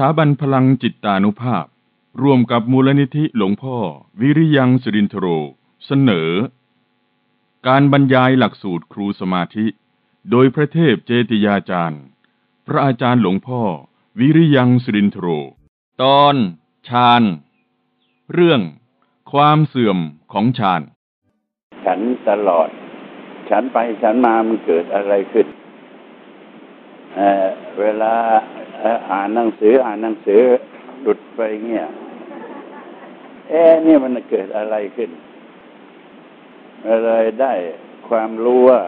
ถาบันพลังจิตตานุภาพ ร่วมกับมูลนิธิหลวงพ่อ วิริยังสิรินทโร เสนอ การบรรยายหลักสูตรครูสมาธิ โดยพระเทพเจติยาจารย์ พระอาจารย์หลวงพ่อ วิริยังสิรินทโร ตอนฌานเรื่อง ความเสื่อมของฌานฉันตลอด ฉันไปฉันมามันเกิดอะไรขึ้นเเวลา อ่านหนังสืออ่านหนังสือหลุดไปเงี้ยเอ๊ะนี่มันเกิดอะไรขึ้นเลยได้ความรู้ว่า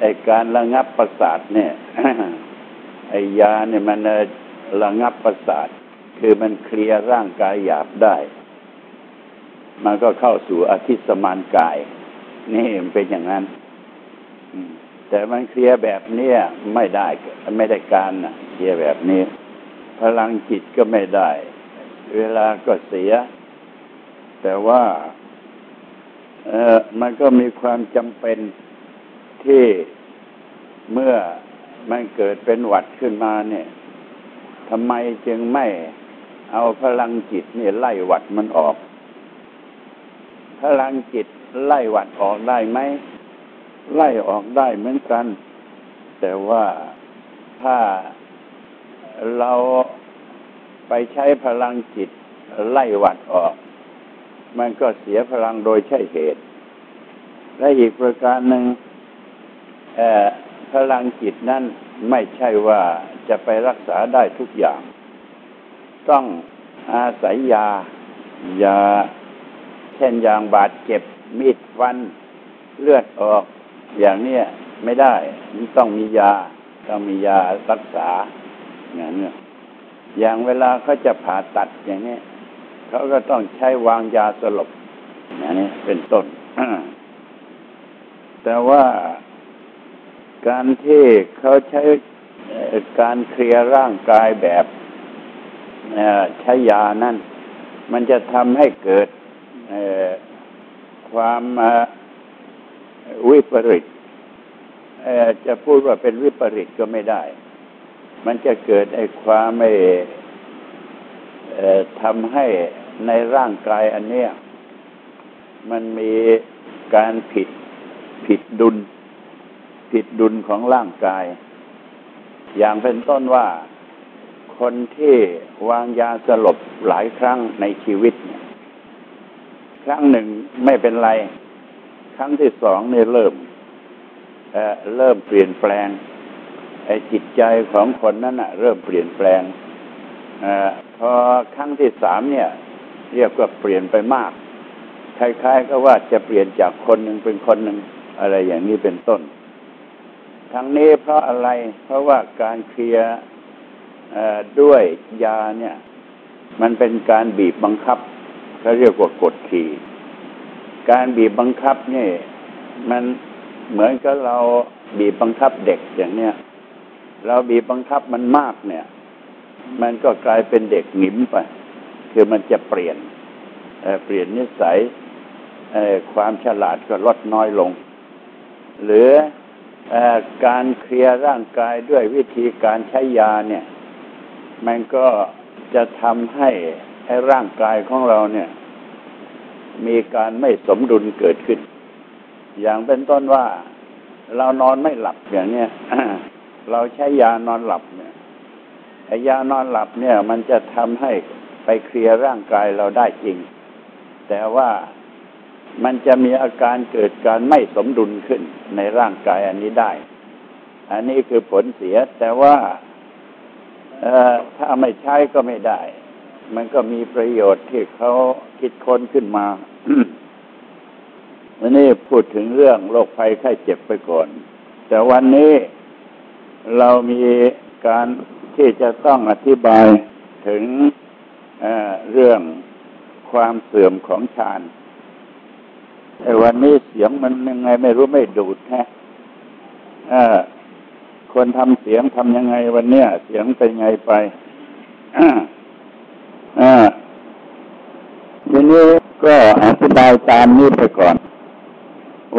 ไอการระงับประสาทเนี่ยไอยาเนี่ยมันระงับประสาท คือมันเคลียร์ร่างกายหยาบได้ มันก็เข้าสู่อธิสมานกาย นี่มันเป็นอย่างนั้น แต่มันเคลียร์แบบเนี้ยไม่ได้ไม่ได้การนะเคลียร์แบบนี้ พลังจิตก็ไม่ได้ เวลาก็เสีย แต่ว่าเออมันก็มีความจำเป็นที่เมื่อมันเกิดเป็นหวัดขึ้นมาเนี่ยทำไมจึงไม่เอาพลังจิตเนี่ไล่หวัดมันออก พลังจิตไล่หวัดออกได้ไหม ไล่ออกได้เหมือนกัน แต่ว่าถ้าเราไปใช้พลังจิตไล่หวัดออก มันก็เสียพลังโดยใช่เหตุ และอีกประการหนึ่งพลังจิตนั้นไม่ใช่ว่าจะไปรักษาได้ทุกอย่าง ต้องอาศัยยายา เช่นอย่างบาดเจ็บมีดฟัน เลือดออก อย่างเนี้ยไม่ได้มันต้องมียา ต้องมียารักษาอย่างเนี้ยอย่างเวลาเขาจะผ่าตัดอย่างนี้เขาก็ต้องใช้วางยาสลบอย่างนี้เป็นต้น แต่ว่าการที่เขาใช้การเคลียร์ร่างกายแบบใช้ยานั่น มันจะทำให้เกิดความ วิปริตจะพูดว่าเป็นวิปริตก็ไม่ได้ มันจะเกิดไอ้ความไม่ทำให้ในร่างกายอันเนี้ย มันมีการผิดผิดดุล ผิดดุลของร่างกาย อย่างเป็นต้นว่าคนที่วางยาสลบหลายครั้งในชีวิต ครั้งหนึ่งไม่เป็นไร ครั้งที่สองเนี่ยเริ่มเเริ่มเปลี่ยนแปลงไอ้จิตใจของคนนั้นอะเริ่มเปลี่ยนแปลงอพอครั้งที่สามเนี่ย เรียกว่าเปลี่ยนไปมากคล้ายๆก็ว่าจะเปลี่ยนจากคนหนึ่งเป็นคนหนึ่งอะไรอย่างนี้เป็นต้น ทั้งนี้เพราะอะไร เพราะว่าการเคลียร์ด้วยยาเนี่ย มันเป็นการบีบบังคับเขาเรียกว่ากดขี่ การบีบบังคับนี่ มันเหมือนกับเราบีบบังคับเด็กอย่างเนี้ยเราบีบบังคับมันมากเนี่ย มันก็กลายเป็นเด็กหนิมไป คือมันจะเปลี่ยนเเปลี่ยนนิสัยความฉลาดก็ลดน้อยลง หรืออการเคลียร์ร่างกายด้วยวิธีการใช้ยาเนี่ย มันก็จะทำให้ให้ร่างกายของเราเนี่ย มีการไม่สมดุลเกิดขึ้น อย่างเป็นต้นว่าเรานอนไม่หลับอย่างเนี้ยเราใช้ยานอนหลับเนี่ยไอ้ยานอนหลับเนี่ย มันจะทำให้ไปเคลียร์ร่างกายเราได้จริง แต่ว่ามันจะมีอาการเกิดการไม่สมดุลขึ้นในร่างกายอันนี้ได้ อันนี้คือผลเสีย แต่ว่าถ้าไม่ใช้ก็ไม่ได้ มันก็มีประโยชน์ที่เขา คิดค้นขึ้นมาวันนี้พูดถึงเรื่องโรคภัยไข้เจ็บไปก่อน แต่วันนี้เรามีการที่จะต้องอธิบายถึงเเรื่องความเสื่อมของฌานไอ้วันนี้เสียงมันยังไงไม่รู้ไม่ดูดแฮะคนทำเสียงทำยังไงวันเนี้ยเสียงเป็นไงไป นี้ก็อธิบายตามนี้ไปก่อน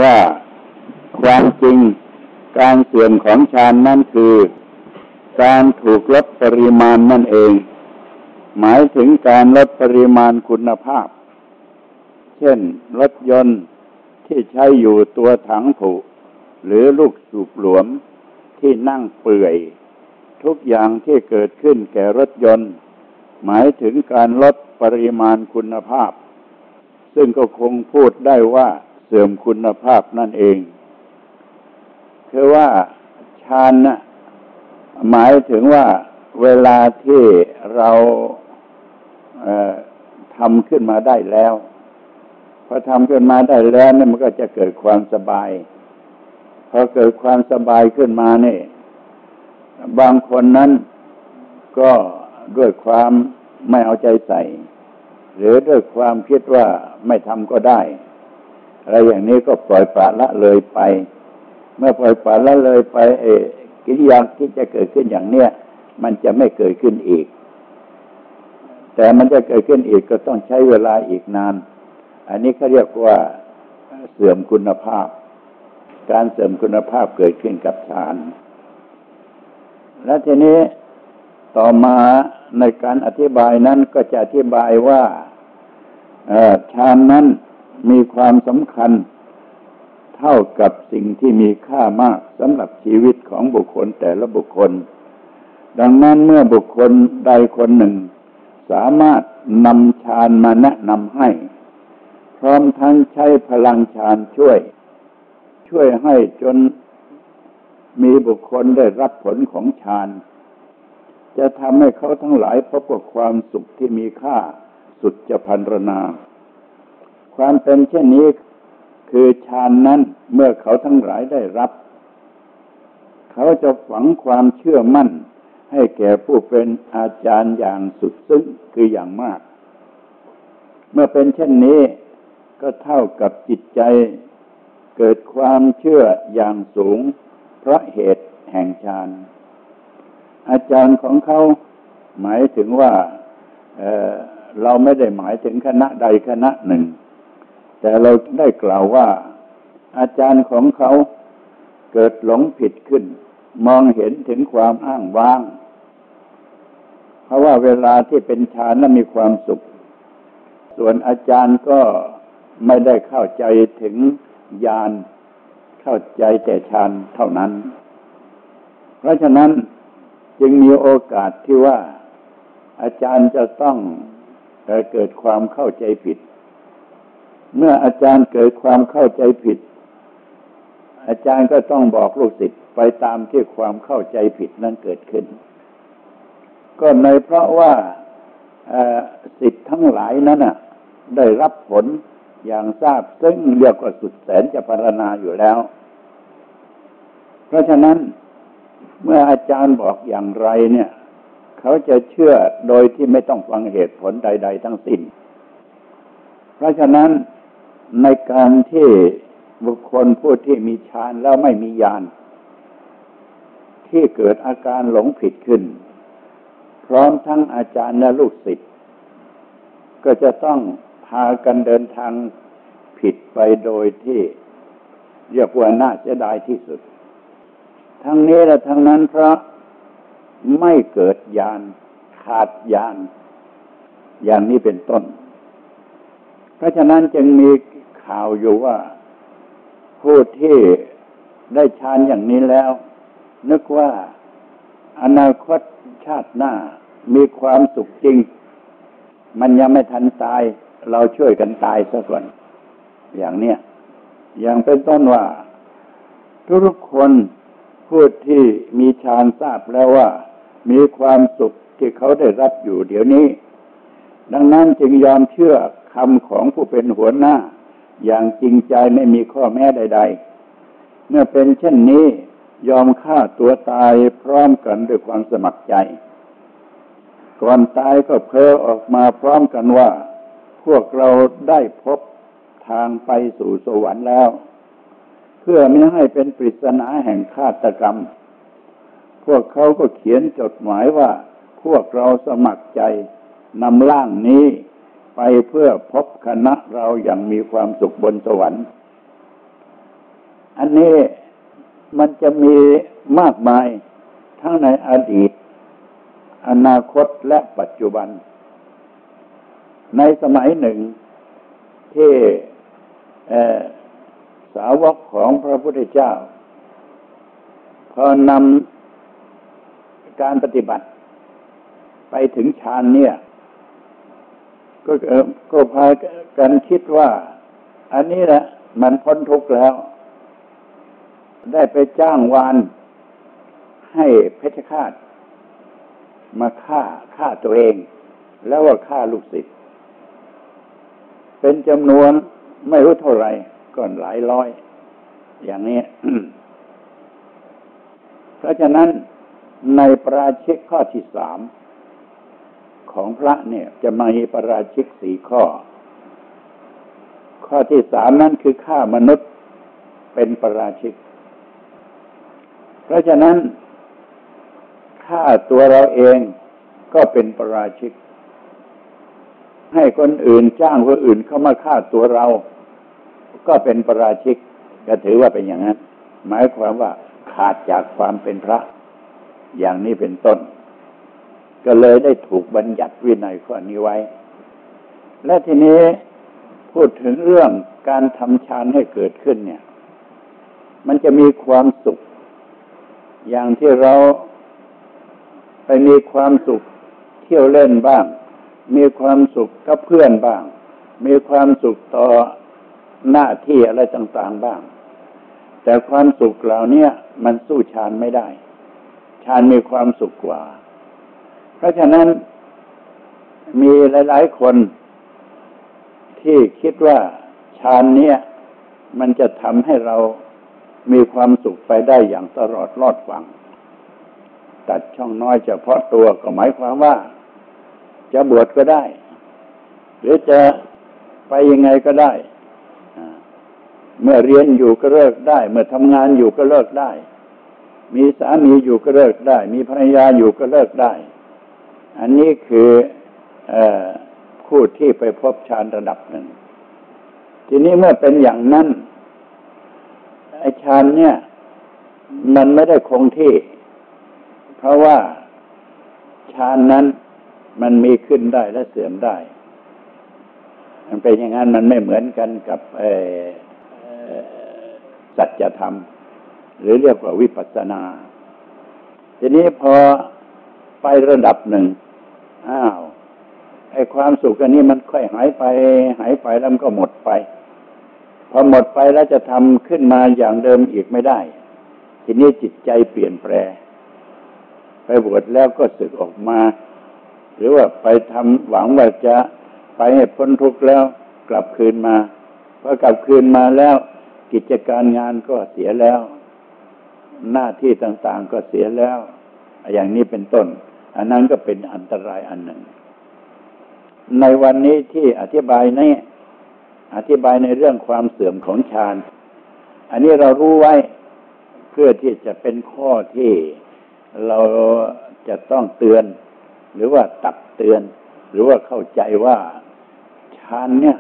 ว่าความจริงการเสื่อมของฌานนั่นคือ การถูกลดปริมาณนั่นเอง หมายถึงการลดปริมาณคุณภาพ เช่น รถยนต์ที่ใช้อยู่ตัวถังผุหรือลูกสูบหลวมที่นั่งเปื่อย ทุกอย่างที่เกิดขึ้นแก่รถยนต์ หมายถึงการลดปริมาณคุณภาพ ซึ่งก็คงพูดได้ว่าเสื่อมคุณภาพนั่นเอง คือว่าชานนะหมายถึงว่าเวลาที่เราเทำขึ้นมาได้แล้วพอทำขึ้นมาได้แล้วนี่มันก็จะเกิดความสบายพอเกิดความสบายขึ้นมาเนี่ยบางคนนั้นก็ ด้วยความไม่เอาใจใส่ หรือด้วยความคิดว่าไม่ทำก็ได้ อะไรอย่างนี้ก็ปล่อยปละละเลยไป เมื่อปล่อยปละละเลยไปเอกิริยาที่จะเกิดขึ้นอย่างเนี้ยมันจะไม่เกิดขึ้นอีก แต่มันจะเกิดขึ้นอีกก็ต้องใช้เวลาอีกนาน อันนี้เขาเรียกว่าเสื่อมคุณภาพ การเสริมคุณภาพเกิดขึ้นกับฌานและทีนี้ ต่อมาในการอธิบายนั้นก็จะอธิบายว่าฌานนั้นมีความสำคัญเท่ากับสิ่งที่มีค่ามากสำหรับชีวิตของบุคคลแต่ละบุคคล ดังนั้นเมื่อบุคคลใดคนหนึ่ง สามารถนำฌานมาแนะนำให้ พร้อมทั้งใช้พลังฌานช่วย ช่วยให้จนมีบุคคลได้รับผลของฌาน จะทำให้เขาทั้งหลายพบกับความสุขที่มีค่าสุดจะพันรนา ความเป็นเช่นนี้คือฌานนั้นเมื่อเขาทั้งหลายได้รับ เขาจะฝังความเชื่อมั่น ให้แก่ผู้เป็นอาจารย์อย่างสุดซึ้งคืออย่างมาก เมื่อเป็นเช่นนี้ก็เท่ากับจิตใจเกิดความเชื่ออย่างสูง เพราะเหตุแห่งฌาน อาจารย์ของเขาหมายถึงว่าเเราไม่ได้หมายถึงคณะใดคณะหนึ่ง แต่เราได้กล่าวว่า อาจารย์ของเขาเกิดหลงผิดขึ้น มองเห็นถึงความอ้างว้าง เพราะว่าเวลาที่เป็นฌานนั้นมีความสุข ส่วนอาจารย์ก็ไม่ได้เข้าใจถึงญาณเข้าใจแต่ฌานเท่านั้น เพราะฉะนั้น จึงมีโอกาสที่ว่าอาจารย์จะต้องเกิดความเข้าใจผิด เมื่ออาจารย์เกิดความเข้าใจผิด อาจารย์ก็ต้องบอกลูกศิษย์ไปตามที่ความเข้าใจผิดนั้นเกิดขึ้น ก็ในเพราะว่าสิทธิ์ทั้งหลายนั้นได้รับผลอย่างทราบซึ่งเรียกว่าสุดแสนจะพารณาอยู่แล้ว เพราะฉะนั้น เมื่ออาจารย์บอกอย่างไรเนี่ย เขาจะเชื่อโดยที่ไม่ต้องฟังเหตุผลใด ๆ ทั้งสิ้น เพราะฉะนั้นในการที่บุคคลผู้ที่มีฌานแล้วไม่มีญาณที่เกิดอาการหลงผิดขึ้น พร้อมทั้งอาจารย์และลูกศิษย์ก็จะต้องพากันเดินทางผิดไปโดยที่เรียกว่าน่าเสียดายที่สุด ทั้งนี้และทั้งนั้นเพราะไม่เกิดยานขาดยานอย่างนี้เป็นต้น เพราะฉะนั้นจึงมีข่าวอยู่ว่าผู้ที่ได้ฌานอย่างนี้แล้ว นึกว่าอนาคตชาติหน้ามีความสุขจริง มันยังไม่ทันตาย เราช่วยกันตายซะก่อน อย่างเนี้ยอย่างเป็นต้นว่า ทุกคน พูดที่มีฌานทราบแล้วว่า มีความสุขที่เขาได้รับอยู่เดี๋ยวนี้ ดังนั้นจึงยอมเชื่อคำของผู้เป็นหัวหน้า อย่างจริงใจไม่มีข้อแม้ใด ๆ เมื่อเป็นเช่นนี้ยอมฆ่าตัวตายพร้อมกันด้วยความสมัครใจ ก่อนตายก็เพ้อออกมาพร้อมกันว่า พวกเราได้พบทางไปสู่สวรรค์แล้ว พื่อไม่ให้เป็นปริศนาแห่งฆาตกรรม พวกเขาก็เขียนจดหมายว่า พวกเราสมัครใจนำร่างนี้ไปเพื่อพบคณะเราอย่างมีความสุขบนสวรรค์ อันนี้มันจะมีมากมายทั้งในอดีต อนาคตและปัจจุบัน ในสมัยหนึ่งที่ สาวกของพระพุทธเจ้า พอนำการปฏิบัติ ไปถึงฌานเนี่ย ก็ก็พากันคิดว่า อันนี้แหละมันพ้นทุกข์แล้ว ได้ไปจ้างวาน ให้เพชฌฆาต มาฆ่าฆ่าตัวเอง แล้วว่าฆ่าลูกศิษย์เป็นจำนวนไม่รู้เท่าไหร่ ก่อนหลายร้อย อย่างนี้ เพราะฉะนั้นในปราชิกข้อที่สามของพระเนี่ย จะมีปราชิกสี่ข้อ ข้อที่สามนั่นคือฆ่ามนุษย์เป็นปราชิก เพราะฉะนั้นฆ่าตัวเราเองก็เป็นปราชิก ให้คนอื่นจ้างคนอื่นเข้ามาฆ่าตัวเรา ก็เป็นประราชิกก็ถือว่าเป็นอย่างนั้น หมายความว่าขาดจากความเป็นพระ อย่างนี้เป็นต้น ก็เลยได้ถูกบัญญัติวินัยข้อนี้ไว้ และทีนี้พูดถึงเรื่องการทำฌานให้เกิดขึ้นเนี่ย มันจะมีความสุข อย่างที่เราไปมีความสุขเที่ยวเล่นบ้าง มีความสุขกับเพื่อนบ้าง มีความสุขต่อ หน้าที่อะไรต่างๆบ้าง แต่ความสุขเหล่านี้มันสู้ฌานไม่ได้ฌานมีความสุขกว่า เพราะฉะนั้นมีหลาย ๆ คนที่คิดว่าฌานเนี้ยมันจะทำให้เรามีความสุขไปได้อย่างตลอดรอดฟัง ตัดช่องน้อยเฉพาะตัวก็หมายความว่า จะบวชก็ได้ หรือจะไปยังไงก็ได้ เมื่อเรียนอยู่ก็เลิกได้ เมื่อทำงานอยู่ก็เลิกได้ มีสามีอยู่ก็เลิกได้ มีภรรยาอยู่ก็เลิกได้ อันนี้คืออผู้ที่ไปพบฌานระดับหนึ่ง ทีนี้เมื่อเป็นอย่างนั้นไอ้ฌานเนี่ย มันไม่ได้คงที่ เพราะว่าฌานนั้นมันมีขึ้นได้และเสื่อมได้ มันเป็นอย่างนั้นมันไม่เหมือนกันกับสั จธรรม หรือเรียกว่าวิปัสสนา ทีนี้พอไประดับหนึ่งอ้าวไอ้ความสุขอันนี้มันค่อยหายไป หายไปแล้วมันก็หมดไป พอหมดไปแล้วจะทำขึ้นมาอย่างเดิมอีกไม่ได้ ทีนี้จิตใจเปลี่ยนแปลไปบวชแล้วก็สึกออกมา หรือว่าไปทำหวังว่าจะไปให้พ้นทุกข์แล้วกลับคืนมาพอกลับคืนมาแล้ว กิจการงานก็เสียแล้ว หน้าที่ต่างๆก็เสียแล้ว อย่างนี้เป็นต้น อันนั้นก็เป็นอันตรายอันหนึ่ง ในวันนี้ที่อธิบายนี้อธิบายในเรื่องความเสื่อมของฌานอันนี้เรารู้ไว้เพื่อที่จะเป็นข้อที่เราจะต้องเตือน หรือว่าตักเตือน หรือว่าเข้าใจว่าฌานเนี่ย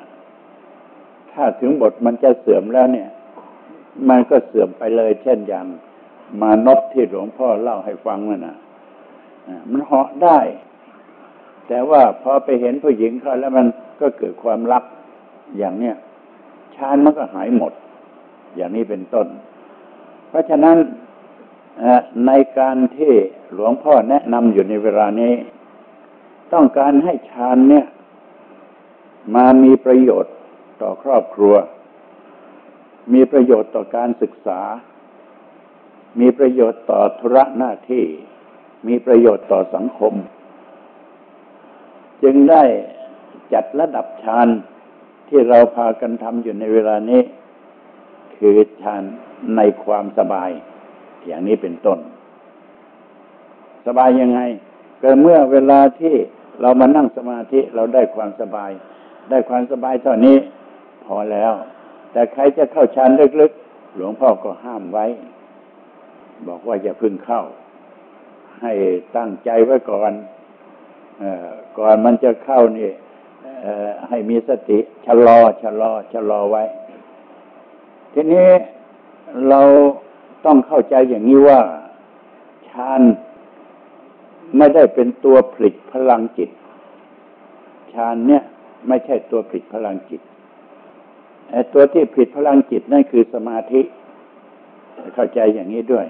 ถ้าถึงบทมันจะเสื่อมแล้วเนี่ย มันก็เสื่อมไปเลย เช่นอย่าง มานพที่หลวงพ่อเล่าให้ฟังนั่นนะมันเหาะได้ แต่ว่าพอไปเห็นผู้หญิงเขาแล้วมันก็เกิดความรักอย่างเนี้ยชานมันก็หายหมด อย่างนี้เป็นต้น เพราะฉะนั้นในการที่หลวงพ่อแนะนำอยู่ในเวลานี้ ต้องการให้ฌานเนี่ย มามีประโยชน์ต่อครอบครัว มีประโยชน์ต่อการศึกษา มีประโยชน์ต่อธุระหน้าที่ มีประโยชน์ต่อสังคม จึงได้จัดระดับฌานที่เราพากันทำอยู่ในเวลานี้ คือฌานในความสบาย อย่างนี้เป็นต้น สบายยังไง ก็เมื่อเวลาที่เรามานั่งสมาธิเราได้ความสบาย ได้ความสบายเท่านี้ พอแล้ว แต่ใครจะเข้าฌานลึกๆ หลวงพ่อก็ห้ามไว้ บอกว่าอย่าพึ่งเข้า ให้ตั้งใจไว้ก่อนอก่อนมันจะเข้านี่ให้มีสติชะลอชะลอชะลอไว้ ทีนี้เราต้องเข้าใจอย่างนี้ว่าฌานไม่ได้เป็นตัวผลิตพลังจิตฌานเนี่ย ไม่ใช่ตัวผลิตพลังจิต ตัวที่ผลิตพลังจิตนั่นคือสมาธิ เข้าใจอย่างนี้ด้วย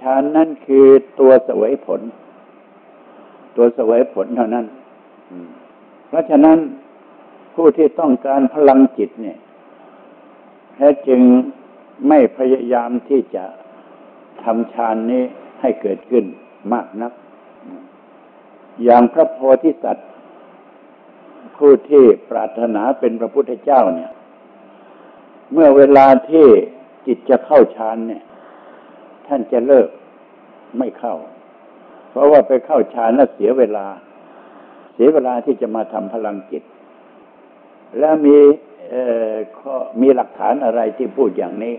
ฌานนั่นคือตัวสวยผล ตัวสวยผลเท่านั้นเพราะฉะนั้นผู้ที่ต้องการพลังจิตเนี่ยแท้จึงไม่พยายามที่จะทำฌานนี้ให้เกิดขึ้นมากนัก อย่างพระโพธิสัตว์ ผู้ที่ปรารถนาเป็นพระพุทธเจ้าเนี่ย เมื่อเวลาที่จิตจะเข้าฌานเนี่ย ท่านจะเลิกไม่เข้า เพราะว่าไปเข้าฌานแล้วเสียเวลา เสียเวลาที่จะมาทำพลังจิต แล้วมีมีหลักฐานอะไรที่พูดอย่างนี้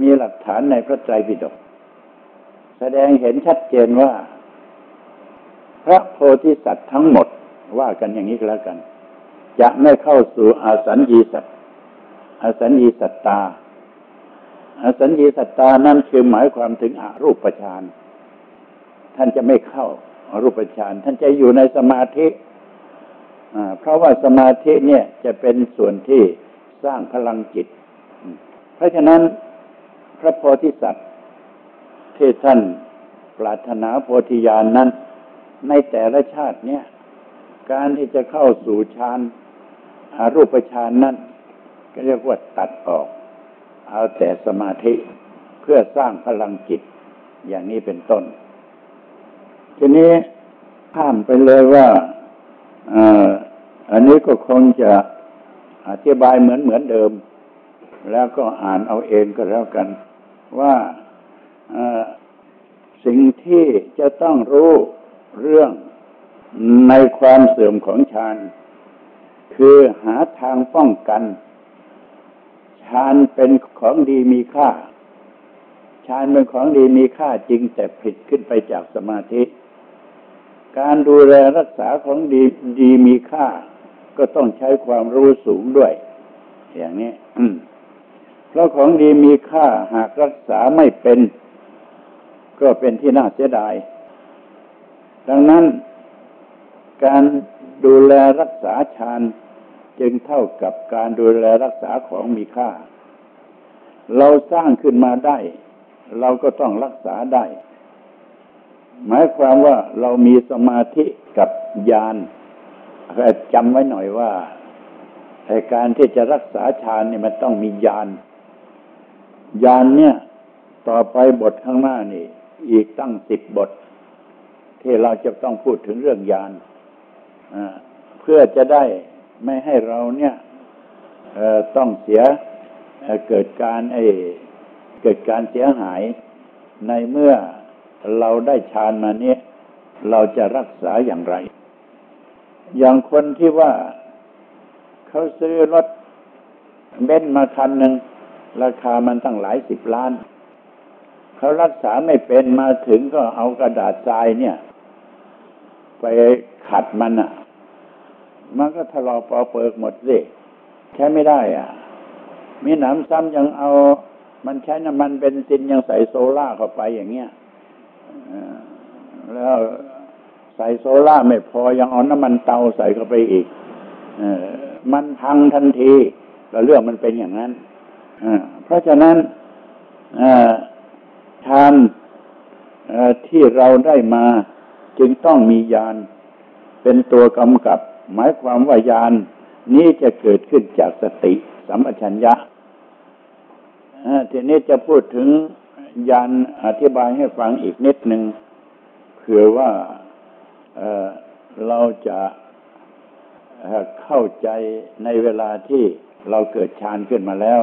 มีหลักฐานในพระไตรปิฎกแสดงเห็นชัดเจนว่า พระโพธิสัตว์ทั้งหมด ว่ากันอย่างนี้ก็แล้วกัน จะไม่เข้าสู่อาสัญญีสัตอาสัญญีสัตตาอาสัญญีสัตตานั่นคือหมายความถึงอรูปฌานท่านจะไม่เข้าอารูปฌานท่านจะอยู่ในสมาธิเพราะว่าสมาธิเนี่ยจะเป็นส่วนที่สร้างพลังจิต เพราะฉะนั้นพระโพธิสัตว์ที่ท่านปรารถนาโพธิญาณนนั้น ในแต่ละชาติเนี่ย การที่จะเข้าสู่ฌานอารูปฌานนั้นก็เรียกว่าตัดออก เอาแต่สมาธิเพื่อสร้างพลังจิต อย่างนี้เป็นต้น ทีนี้ข้ามไปเลยว่าอันนี้ก็คงจะอธิบายเหมือนเหมือนเดิม แล้วก็อ่านเอาเองก็แล้วกัน ว่าสิ่งที่จะต้องรู้เรื่อง ในความเสื่อมของฌานคือหาทางป้องกันฌานเป็นของดีมีค่าฌานเป็นของดีมีค่าจริงแต่ผิดขึ้นไปจากสมาธิ การดูแลรักษาของดีดีมีค่า ก็ต้องใช้ความรู้สูงด้วย อย่างนี้เพราะของดีมีค่าหากรักษาไม่เป็น ก็เป็นที่น่าเสียดาย ดังนั้น การดูแลรักษาฌานจึงเท่ากับการดูแลรักษาของมีค่า เราสร้างขึ้นมาได้ เราก็ต้องรักษาได้ หมายความว่าเรามีสมาธิกับญาณจำไว้หน่อยว่าการที่จะรักษาฌานเนี่ยมันต้องมีญาณญาณเนี่ย ต่อไปบทข้างหน้านี่ อีกตั้งสิบบท ที่เราจะต้องพูดถึงเรื่องยาน เพื่อจะได้ไม่ให้เราเนี่ยต้องเสียเกิดการไอเกิดการเสียหายในเมื่อเราได้ฌานมาเนี่ยเราจะรักษาอย่างไร อย่างคนที่ว่าเขาซื้อรถเบนซ์มาคันหนึ่งราคามันตั้งหลายสิบล้าน เขารักษาไม่เป็นมาถึงก็เอากระดาษทรายเนี่ย ไปขัดมันอะ มันก็ถลอกปอเปิกหมดสิใช้ไม่ได้อะ มีหนำซ้ำยังเอา มันใช้น้ำมันเป็นซินยังใส่โซล่าเข้าไปอย่างเงี้ยแล้วใส่โซล่าไม่พอยังเอาน้ำมันเตาใส่เข้าไปอีกอมันพังทันทีแล้วเรื่องมันเป็นอย่างนั้นเพราะฉะนั้นฌานที่เราได้มา จึงต้องมียานเป็นตัวกำกับ หมายความว่ายานนี้จะเกิดขึ้นจากสติสัมปชัญญะทีนี้จะพูดถึงยานอธิบายให้ฟังอีกนิดหนึ่งเผื่อว่าเเราจะเข้าใจในเวลาที่เราเกิดฌานขึ้นมาแล้ว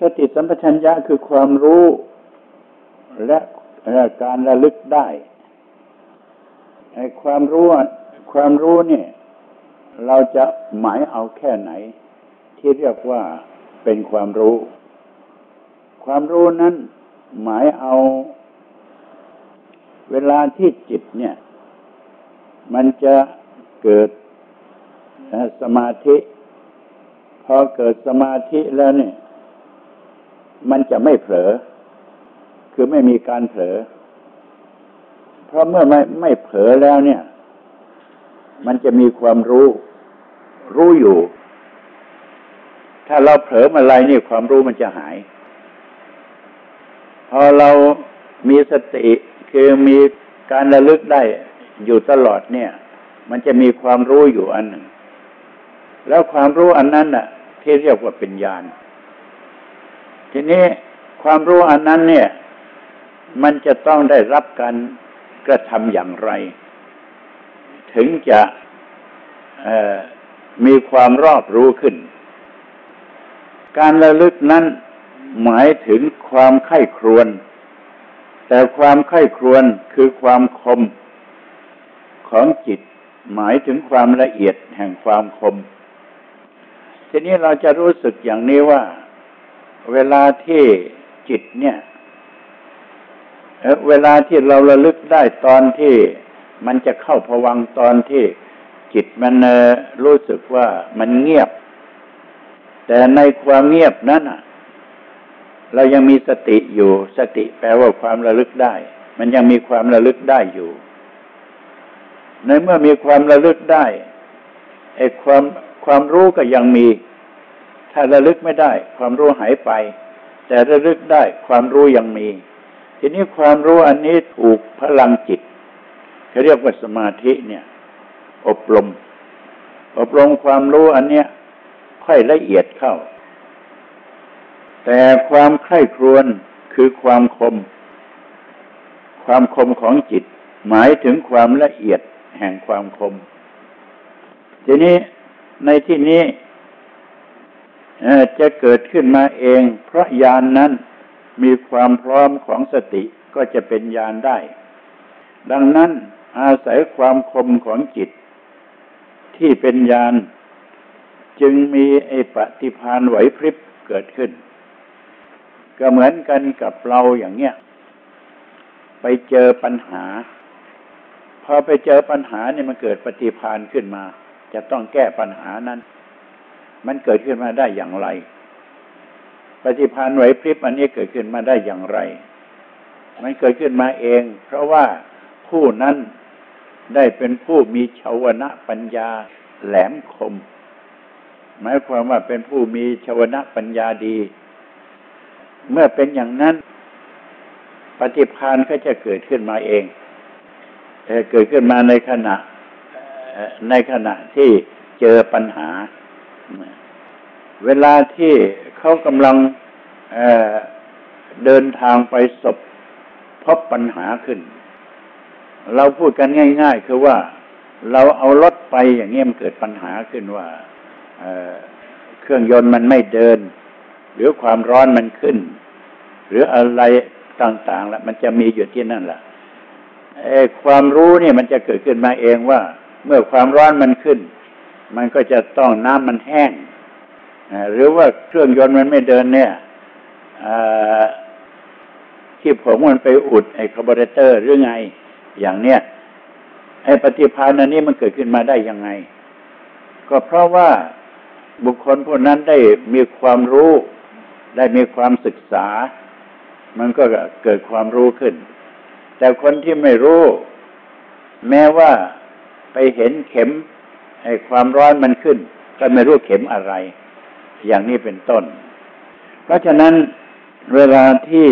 สติสัมปชัญญะคือความรู้และการระลึกได้ ความรู้ความรู้เนี่ย เราจะหมายเอาแค่ไหน ที่เรียกว่าเป็นความรู้ ความรู้นั้นหมายเอา เวลาที่จิตเนี่ย มันจะเกิดสมาธิพอเกิดสมาธิแล้วเนี่ย มันจะไม่เผลอ คือไม่มีการเผลอ ราะเมื่อไม่ไม่เผลอแล้วเนี่ย มันจะมีความรู้ รู้อยู่ ถ้าเราเผลอมาอะไรนี่ความรู้มันจะหาย พอเรามีสติคือมีการระลึกได้อยู่ตลอดเนี่ย มันจะมีความรู้อยู่อันหนึ่ง แล้วความรู้อันนั้นน่ะ ที่เรียกว่าเป็นญาณทีนี้ความรู้อันนั้นเนี่ย มันจะต้องได้รับการ กระทำอย่างไร ถึงจะมีความรอบรู้ขึ้น การระลึกนั้นหมายถึงความไข้ครวน แต่ความไข้ครวนคือความคมของจิต หมายถึงความละเอียดแห่งความคม ทีนี้เราจะรู้สึกอย่างนี้ว่า เวลาที่จิตเนี่ย เวลาที่เราระลึกได้ตอนที่มันจะเข้าผวังตอนที่จิตมันรู้สึกว่ามันเงียบ แต่ในความเงียบนั้นเรายังมีสติอยู่ สติแปลว่าความระลึกได้ มันยังมีความระลึกได้อยู่ ในเมื่อมีความระลึกได้ไอ้ความความรู้ก็ยังมี ถ้าระลึกไม่ได้ ความรู้หายไป แต่ระลึกได้ความรู้ยังมี ทีนี้ความรู้อันนี้ถูกพลังจิตเขาเรียกว่าสมาธิเนี่ย อบรม อบรมความรู้อันเนี้ยค่อยละเอียดเข้า แต่ความใคร่ครวญคือความคม ความคมของจิต หมายถึงความละเอียดแห่งความคม ทีนี้ในที่นี้จะเกิดขึ้นมาเอง เพราะญานนั้น มีความพร้อมของสติก็จะเป็นญาณได้ ดังนั้นอาศัยความคมของจิต ที่เป็นญาณจึงมีไอปฏิพานไหวพริบเกิดขึ้น ก็เหมือนกันกับเราอย่างเนี้ยไปเจอปัญหา พอไปเจอปัญหาเนี่ยมันเกิดปฏิพานขึ้นมา จะต้องแก้ปัญหานั้น มันเกิดขึ้นมาได้อย่างไร ปฏิพานไหวพริบอันนี้เกิดขึ้นมาได้อย่างไร มันเกิดขึ้นมาเอง เพราะว่าผู้นั้นได้เป็นผู้มีชาวนะปัญญาแหลมคม หมายความว่าเป็นผู้มีชาวนะปัญญาดี เมื่อเป็นอย่างนั้น ปฏิพานก็จะเกิดขึ้นมาเองเกิดขึ้นมาในขณะในขณะที่เจอปัญหา เวลาที่เขากำลังเเดินทางไปศพพบปัญหาขึ้น เราพูดกันง่าย ๆ คือว่าเราเอารถไปอย่างนี้ยมันเกิดปัญหาขึ้นว่าเเครื่องยนต์มันไม่เดิน หรือความร้อนมันขึ้น หรืออะไรต่างๆละมันจะมีอยู่ที่นั่นแหละไอ้ความรู้เนี่ยมันจะเกิดขึ้นมาเองว่า เมื่อความร้อนมันขึ้น มันก็จะต้องน้ำมันแห้ง หรือว่าเครื่องยนต์มันไม่เดินเนี่ยที่ผมมันไปอุดไอ้คาร์บูเรเตอร์หรือไง อย่างเนี้ยไอ้ปฏิภาณอันนี้มันเกิดขึ้นมาได้ยังไง ก็เพราะว่าบุคคลผู้นั้นได้มีความรู้ ได้มีความศึกษา มันก็เกิดความรู้ขึ้น แต่คนที่ไม่รู้ แม้ว่าไปเห็นเข็มไอ้ความร้อนมันขึ้น ก็ไม่รู้เข็มอะไร อย่างนี้เป็นต้น เพราะฉะนั้นเวลาที่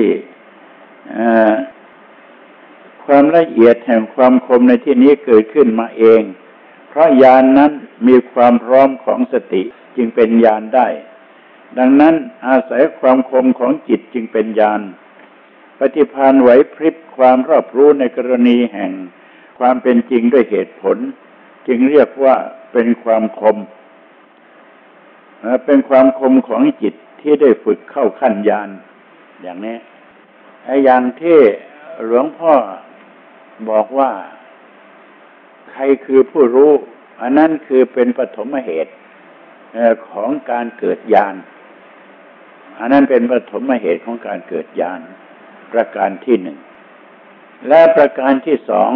ความละเอียดแห่งความคมในที่นี้เกิดขึ้นมาเอง เพราะยานนั้นมีความพร้อมของสติจึงเป็นยานได้ ดังนั้นอาศัยความคมของจิตจึงเป็นญาณปฏิพานไหวพริบความรอบรู้ในกรณีแห่ง ความเป็นจริงด้วยเหตุผล จึงเรียกว่าเป็นความคม เป็นความคมของจิตที่ได้ฝึกเข้าขั้นญาณอย่างนี้ไอ้อย่างที่หลวงพ่อบอกว่า ใครคือผู้รู้ อันนั้นคือเป็นปฐมเหตุของการเกิดญาณอันนั้นเป็นปฐมเหตุของการเกิดญาณประการที่หนึ่ง และประการที่สอง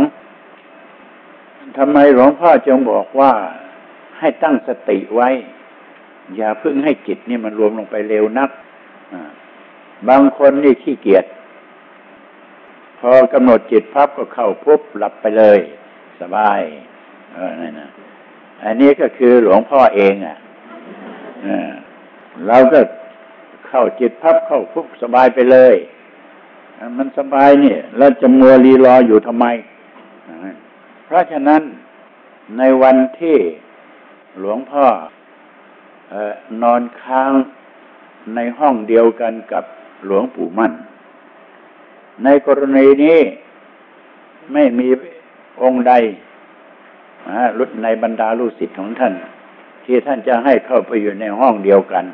ทำไมหลวงพ่อจึงบอกว่าให้ตั้งสติไว้ อย่าเพิ่งให้จิตนี่มันรวมลงไปเร็วนักบางคนนี่ขี้เกียจพอกำหนดจิตพับก็เข้าปุ๊บหลับไปเลย สบายเออนั่นนะอันนี้ก็คือหลวงพ่อเองอะเราก็เข้าจิตพับเข้าปุ๊บสบายไปเลยมันสบายเนี่ยแล้วจะมัวรีรออยู่ทำไม เพราะฉะนั้นในวันที่หลวงพ่อ นอนค้างในห้องเดียวกันกับหลวงปู่มั่น ในกรณีนี้ไม่มีองค์ใดรุดในบรรดาลูกศิษย์ของท่าน ที่ท่านจะให้เข้าไปอยู่ในห้องเดียวกัน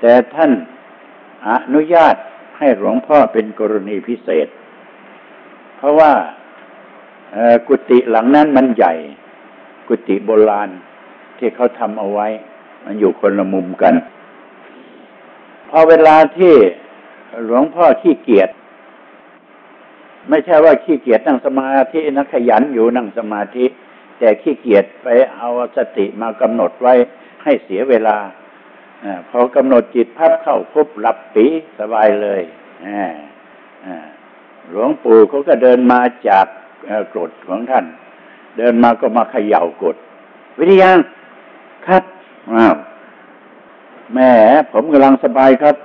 แต่ท่านอนุญาตให้หลวงพ่อเป็นกรณีพิเศษ เพราะว่ากุฏิหลังนั้นมันใหญ่ กุฏิโบราณที่เขาทำเอาไว้ มันอยู่คนละมุมกัน พอเวลาที่หลวงพ่อขี้เกียจไม่ใช่ว่าขี้เกียจนั่งสมาธินักขยันอยู่นั่งสมาธิ แต่ขี้เกียจไปเอาสติมากำหนดไว้ให้เสียเวลาอพอกำหนดจิตพับเข้าปุ๊บหลับปีสบายเลยหลวงปู่เขาก็เดินมาจากกรดของท่าน เดินมาก็มาเขย่ากดวิทยังครับ อ้าวแม่ผมกำลังสบายครับ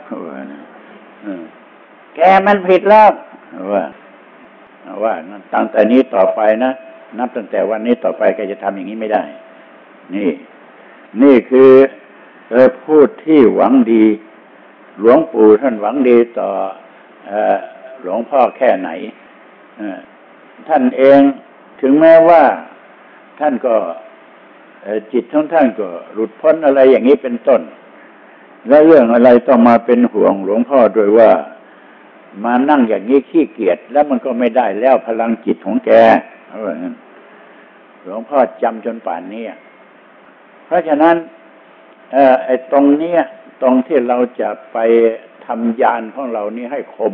แกมันผิดแล้วว่าว่าตั้งแต่นี้ต่อไปนะนับตั้งแต่วันนี้ต่อไปแกจะทำอย่างนี้ไม่ได้ นี่ นี่คือเออพูดที่หวังดี หลวงปู่ท่านหวังดีต่อหลวงพ่อแค่ไหนท่านเองถึงแม้ว่าท่านก็ จิตของท่านก็หลุดพ้นอะไรอย่างนี้เป็นต้น และเรื่องอะไรต้องมาเป็นห่วงหลวงพ่อโดยว่า มานั่งอย่างนี้ขี้เกียจแล้วมันก็ไม่ได้แล้วพลังจิตของแกหลวงพ่อจำจนป่านนี้เพราะฉะนั้นอไอ้ตรงเนี้ย ตรงที่เราจะไปทำยานของเรานี้ให้คม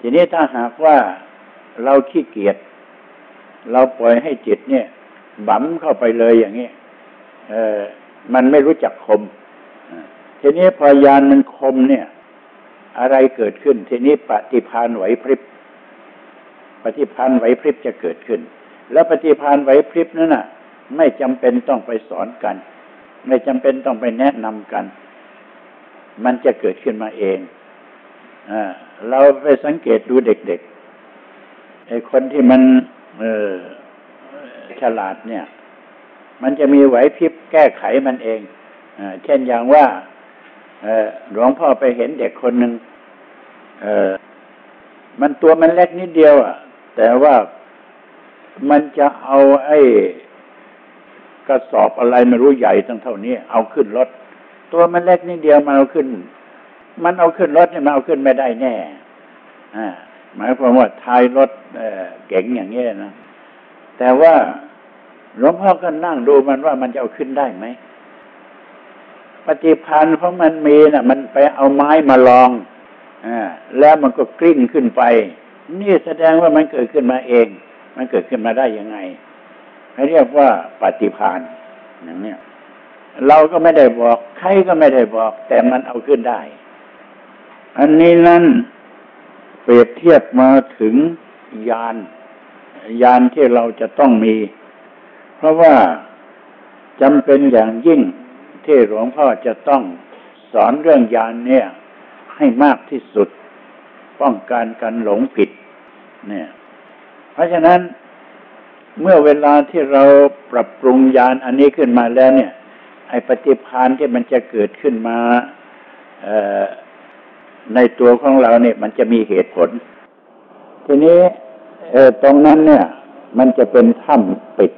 ทีนี้ถ้าหากว่าเราขี้เกียจเราปล่อยให้จิตเนี่ย บั๋มเข้าไปเลยอย่างนี้เออมันไม่รู้จักคมทีนี้พอยานมันคมเนี่ย อะไรเกิดขึ้น ทีนี้ปฏิพานไหวพริบปฏิพานไหวพริบจะเกิดขึ้น แล้วปฏิพานไหวพริบนั้นน่ะ ไม่จำเป็นต้องไปสอนกัน ไม่จำเป็นต้องไปแนะนำกัน มันจะเกิดขึ้นมาเองอเราไปสังเกตดูเด็กๆไอ้คนที่มัน เออ ฉลาดเนี่ย มันจะมีไหวพริบแก้ไขมันเองอเช่นอย่างว่าหลวงพ่อไปเห็นเด็กคนหนึ่งมันตัวมันเล็กนิดเดียวอะ แต่ว่ามันจะเอาไอ้กระสอบอะไรไม่รู้ใหญ่ตั้งเท่านี้เอาขึ้นรถ ตัวมันเล็กนิดเดียวมันเอาขึ้น มันเอาขึ้นรถเนี่ยมันเอาขึ้นไม่ได้แน่ อ่าหมายความว่าท้ายรถเก๋งอย่างเงี้ยนะ แต่ว่าหลวงพ่อก็นั่งดูมันว่ามันจะเอาขึ้นได้ไหมปฏิพันธ์ของมันมีนะ่ะ มันไปเอาไม้มาลองอ่าแล้วมันก็กลิ้งขึ้นไป นี่แสดงว่ามันเกิดขึ้นมาเอง มันเกิดขึ้นมาได้ยังไงเขาเรียกว่าปฏิพันธ์อย่างนี้เราก็ไม่ได้บอก ใครก็ไม่ได้บอก แต่มันเอาขึ้นได้ อันนี้นั่นเปรียบเทียบมาถึงยาน ยานที่เราจะต้องมี เพราะว่าจำเป็นอย่างยิ่งที่หลวงพ่อจะต้องสอนเรื่องยานเนี่ย ให้มากที่สุด ป้องกันการหลงผิด เนี่ย เพราะฉะนั้นเมื่อเวลาที่เราปรับปรุงยานอันนี้ขึ้นมาแล้วเนี่ยไอ้ปฏิพานที่มันจะเกิดขึ้นมาในตัวของเราเนี่ย มันจะมีเหตุผล ทีนี้ เออตรงนั้นเนี่ย มันจะเป็นถ้ำปิด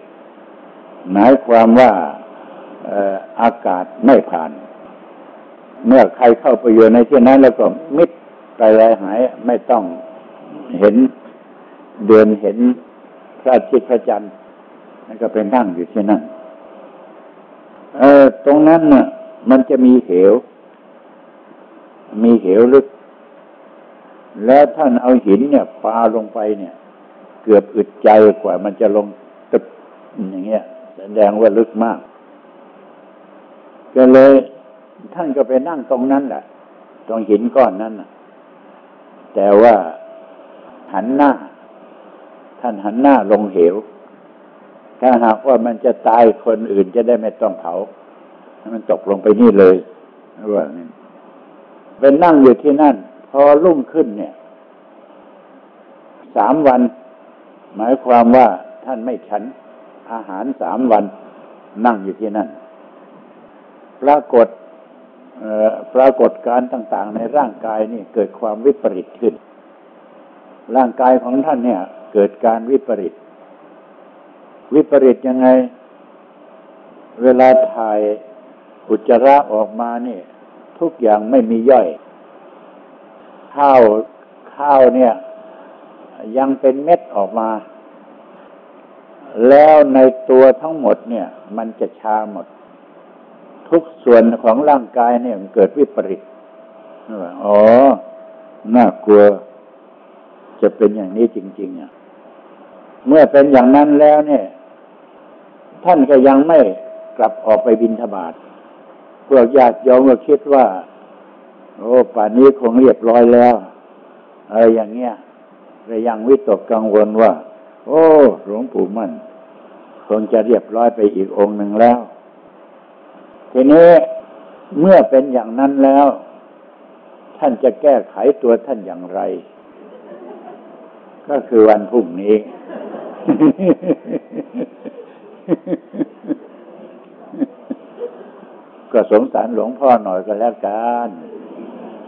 หมายความว่าอากาศไม่ผ่าน เมื่อใครเข้าไปอยู่ในที่นั้น แล้วก็มิดไปเลยหายไม่ต้องเห็นเดือนเห็นพระอาทิตย์พระจันทร์นั่นก็เป็นนั่งอยู่ที่นั่นเออตรงนั้นน่ะ มันจะมีเหว มีเหวลึก แล้วท่านเอาหินเนี่ยปาลงไปเนี่ย เกือบอึดใจกว่า มันจะลงตึบอย่างเงี้ย แสดงว่าลึกมาก ก็เลย ท่านก็ไปนั่งตรงนั้นแหละตรงหินก้อนนั้นแต่ว่าหันหน้า ท่านหันหน้าลงเหว ถ้าหากว่ามันจะตายคนอื่นจะได้ไม่ต้องเผาให้มันตกลงไปนี่เลยว่านี่เป็นนั่งอยู่ที่นั่น พอรุ่งขึ้นเนี่ย สามวัน หมายความว่าท่านไม่ฉันอาหารสามวันนั่งอยู่ที่นั่น ปรากฏปรากฏการต่าง ๆ ในร่างกายนี่เกิดความวิปริตขึ้น ร่างกายของท่านเนี่ย เกิดการวิปริต วิปริตยังไง เวลาถ่ายอุจจาระออกมานี่ ทุกอย่างไม่มีย่อย ข้าวข้าวเนี่ย ยังเป็นเม็ดออกมา แล้วในตัวทั้งหมดเนี่ย มันจะชาหมด ทุกส่วนของร่างกายเนี่ยมันเกิดวิปริตอ๋อ น่ากลัว จะเป็นอย่างนี้จริง ๆ อะ เมื่อเป็นอย่างนั้นแล้วเนี่ย ท่านก็ยังไม่กลับออกไปบินทบาทพวกญาติโยมก็คิดว่า โอ้ป่านนี้คงเรียบร้อยแล้ว อะไรอย่างเงี้ย แต่ยังวิตกกังวลว่า โอ้ หลวงปู่มั่น คงจะเรียบร้อยไปอีกองค์หนึ่งแล้ว ทีนี้เมื่อเป็นอย่างนั้นแล้ว ท่านจะแก้ไขตัวท่านอย่างไร ก็คือวันพรุ่งนี้ ก็สงสารหลวงพ่อหน่อยก็แล้วกัน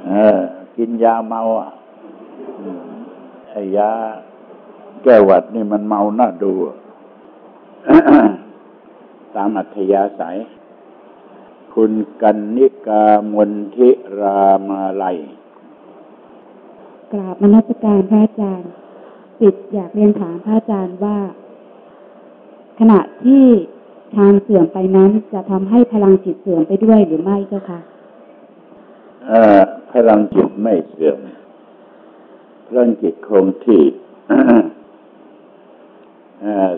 เออ กินยาเมาอะ ไอ้ยาแก้หวัดนี่มันเมาหน้าดู ตามอัธยาศัย คุณกันนิกามนทิรามาลัยกราบมนัสการพระอาจารย์สิทธิ์อยากเรียนถามพระอาจารย์ว่า ขณะที่ฌานเสื่อมไปนั้นจะทำให้พลังจิตเสื่อมไปด้วยหรือไม่เจ้าคะพลังจิตไม่เสื่อม พลังจิตคงที่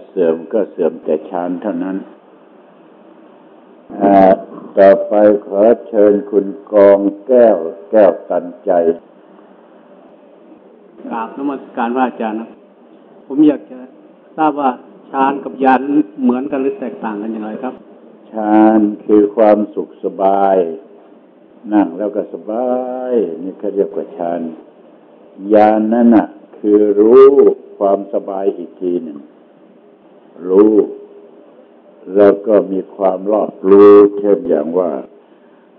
เสื่อมก็เสื่อมแต่ฌานเท่านั้นต่อไปขอเชิญคุณกองแก้วแก้วตันใจกราบนมัสการพระอาจารย์นะผมอยากจะทราบว่าฌานกับยานเหมือนกันหรือแตกต่างกันอย่างไรครับฌานคือความสุขสบาย นั่งแล้วก็สบาย นี่เขาเรียกว่าฌาน ยานนั่นน่ะ คือรู้ความสบายอีกทีหนึ่งรู้ แล้วก็มีความรอบรู้เช่นอย่างว่า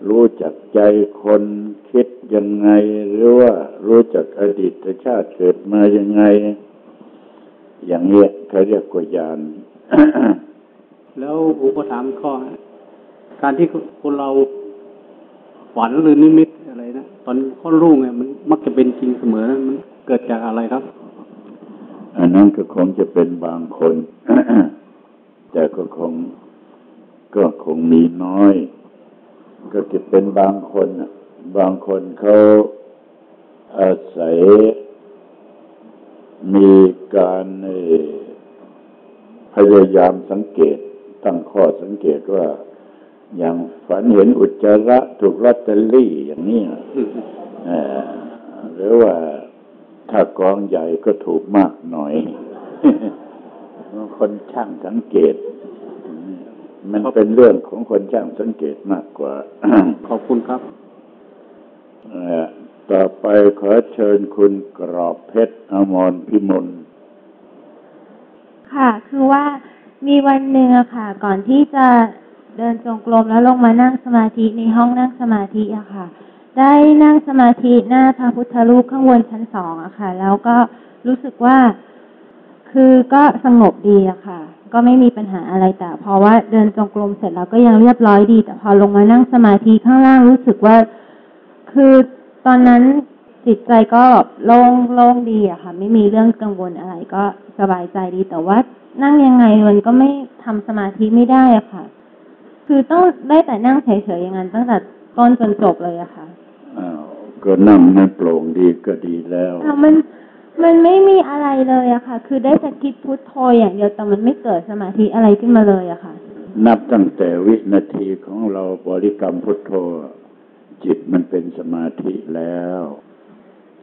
รู้จักใจคนคิดยังไง หรือว่ารู้จักอดีตชาติเกิดมายังไง อย่างเงี้ยเขาเรียกว่ายานแล้วผมก็ถามข้อ การที่คนเรา ฝันหรือนิมิตอะไรนะตอนข้อรู้ไงมันมักจะเป็นจริงเสมอนะมันเกิดจากอะไรครับ อันนั้นก็คงจะเป็นบางคน แต่ก็คงก็คงมีน้อย ก็จะเป็นบางคนบางคนเขาอาศัยมีการพยายามสังเกตตั้งข้อสังเกตว่า อย่างฝันเห็นอุจจาระถูกลอตเตอรี่อย่างนี้หรือว่าถ้ากองใหญ่ก็ถูกมากหน่อย คนช่างสังเกต มันเป็นเรื่องของคนช่างสังเกตมากกว่า ขอบคุณครับต่อไปขอเชิญคุณกรอบเพชรอมรพิมลค่ะ คือว่ามีวันหนึ่งอะค่ะ ก่อนที่จะ เดินจงกรมแล้วลงมานั่งสมาธิในห้องนั่งสมาธิอะค่ะ ได้นั่งสมาธิหน้าพระพุทธรูปข้างบนชั้นสองอะค่ะ แล้วก็รู้สึกว่าคือก็สงบดีอะค่ะ ก็ไม่มีปัญหาอะไรแต่เพราะว่าเดินจงกรมเสร็จแล้วก็ยังเรียบร้อยดี แต่พอลงมานั่งสมาธิข้างล่างรู้สึกว่า คือตอนนั้นจิตใจก็โล่งโล่งดีอะค่ะ ไม่มีเรื่องกังวลอะไรก็สบายใจดีแต่ว่านั่งยังไงมันก็ไม่ทำสมาธิไม่ได้อะค่ะ คือต้องได้แต่นั่งเฉยๆอย่างนั้นตั้งแต่ต้นจนจบเลยอะค่ะอ้าวก็นั่งในโปร่งดีก็ดีแล้วมันมันไม่มีอะไรเลยอะค่ะ คือได้แต่คิดพุทโธอย่างเดียวแต่มันไม่เกิดสมาธิอะไรขึ้นมาเลยอะค่ะ นับตั้งแต่วินาทีของเราบริกรรมพุทโธ จิตมันเป็นสมาธิแล้ว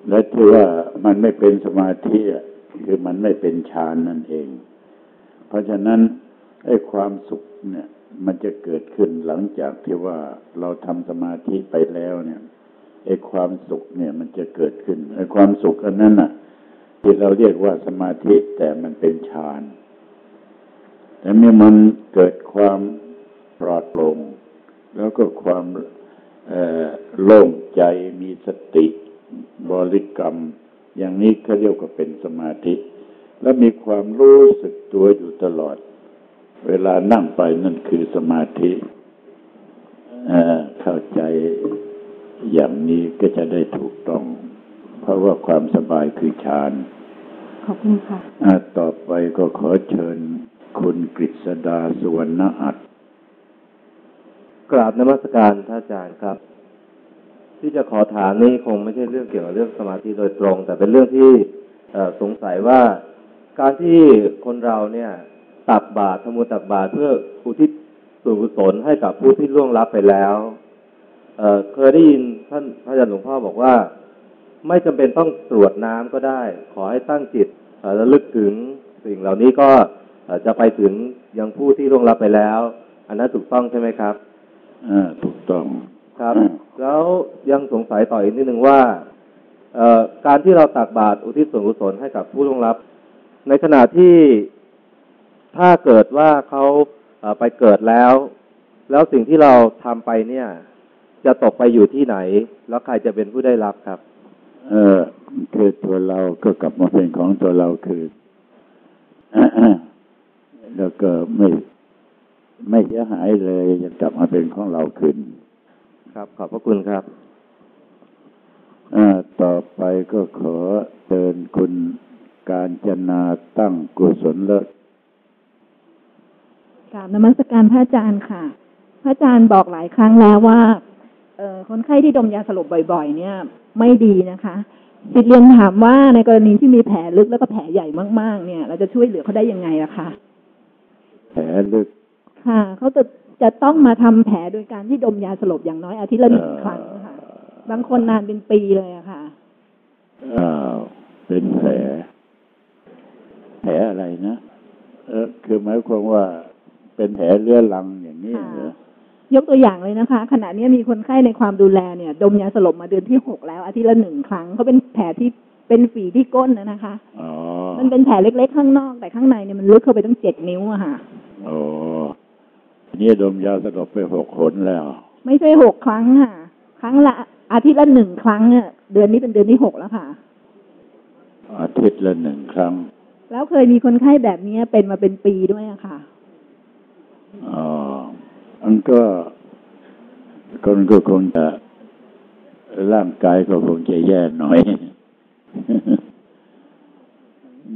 และที่ว่ามันไม่เป็นสมาธิคือมันไม่เป็นฌานนั่นเอง เพราะฉะนั้นไอ้ความสุขเนี่ย มันจะเกิดขึ้นหลังจากที่ว่าเราทำสมาธิไปแล้วเนี่ยไอ้ความสุขเนี่ยมันจะเกิดขึ้นไอ้ความสุขอันนั้นน่ะ ที่เราเรียกว่าสมาธิแต่มันเป็นฌานแต่เมื่อมันเกิดความปลอดโปร่งแล้วก็ความโล่งใจมีสติบริกรรม อย่างนี้เขาเรียกว่าเป็นสมาธิ แล้วมีความรู้สึกตัวอยู่ตลอด เวลานั่งไปนั่นคือสมาธิเข้าใจอย่างนี้ก็จะได้ถูกต้อง เพราะว่าความสบายคือฌานขอบคุณค่ะต่อไปก็ขอเชิญคุณกฤษดาสุวรรณอัตกราบนมัสการท่านอาจารย์ครับ ที่จะขอถามนี่คงไม่ใช่เรื่องเกี่ยวกับเรื่องสมาธิโดยตรง แต่เป็นเรื่องที่สงสัยว่าการที่คนเราเนี่ย ตักบาตรทำบุญตักบาตรเพื่ออุทิศส่วนกุศลให้กับผู้ที่ล่วงลับไปแล้วเเคยได้ยินท่านพระอาจารย์หลวงพ่อบอกว่า ไม่จำเป็นต้องตรวจน้ำก็ได้ ขอให้ตั้งจิตระลึกถึงสิ่งเหล่านี้ก็จะไปถึงยังผู้ที่ล่วงลับไปแล้ว อันนั้นถูกต้องใช่ไหมครับอ่าถูกต้องครับ แล้วยังสงสัยต่ออีกนิดหนึ่งว่าการที่เราตักบาตรอุทิศส่วนกุศลให้กับผู้ล่วงลับ ในขณะที่ ถ้าเกิดว่าเขาไปเกิดแล้ว แล้วสิ่งที่เราทำไปเนี่ย จะตกไปอยู่ที่ไหน แล้วใครจะเป็นผู้ได้รับครับ เออคือตัวเราก็กลับมาเป็นของตัวเราคือแล้วก็ไม่ไม่เสียหายเลยจะกลับมาเป็นของเราขึ้นครับ ขอบพระคุณครับต่อไปก็ขอเชิญคุณการจนาตั้งกุศลเลิศ กราบนมัสการพระอาจารย์ค่ะ พระอาจารย์บอกหลายครั้งแล้วว่าเออคนไข้ที่ดมยาสลบบ่อย ๆ เนี่ย ไม่ดีนะคะจิตเรียนถามว่าในกรณีที่มีแผลลึกแล้วก็แผลใหญ่มากๆ เนี่ย เราจะช่วยเหลือเขาได้ยังไงล่ะคะแผลลึกค่ะเขาจะจะต้องมาทำแผลโดยการที่ดมยาสลบอย่างน้อยอาทิตย์ละหนึ่งครั้งค่ะ บางคนนานเป็นปีเลยอะค่ะอ้าวเป็นแผล แผลอะไรนะเออคือหมายความว่า เป็นแผลเรื้อรังอย่างนี้เหรอยกตัวอย่างเลยนะคะ ขณะนี้มีคนไข้ในความดูแลเนี่ย ดมยาสลบมาเดือนที่หกแล้วอาทิตย์ละหนึ่งครั้งเขาเป็นแผลที่เป็นฝีที่ก้นนะนะคะมันเป็นแผลเล็กๆข้างนอกแต่ข้างในเนี่ยมันลึกเข้าไปตั้งเจ็ดนิ้วอะค่ะโอ้นี่ดมยาสลบไปหกขนแล้ว ไม่ใช่หกครั้งค่ะ ครั้งละ อาทิตย์ละหนึ่งครั้งเนี่ยเดือนนี้เป็นเดือนที่หกแล้วค่ะ อาทิตย์ละหนึ่งครั้ง แล้วเคยมีคนไข้แบบนี้เป็นมาเป็นปีด้วยอะค่ะ อ๋ออันก็คนก็คงจะร่างกายก็คงจะแย่หน่อย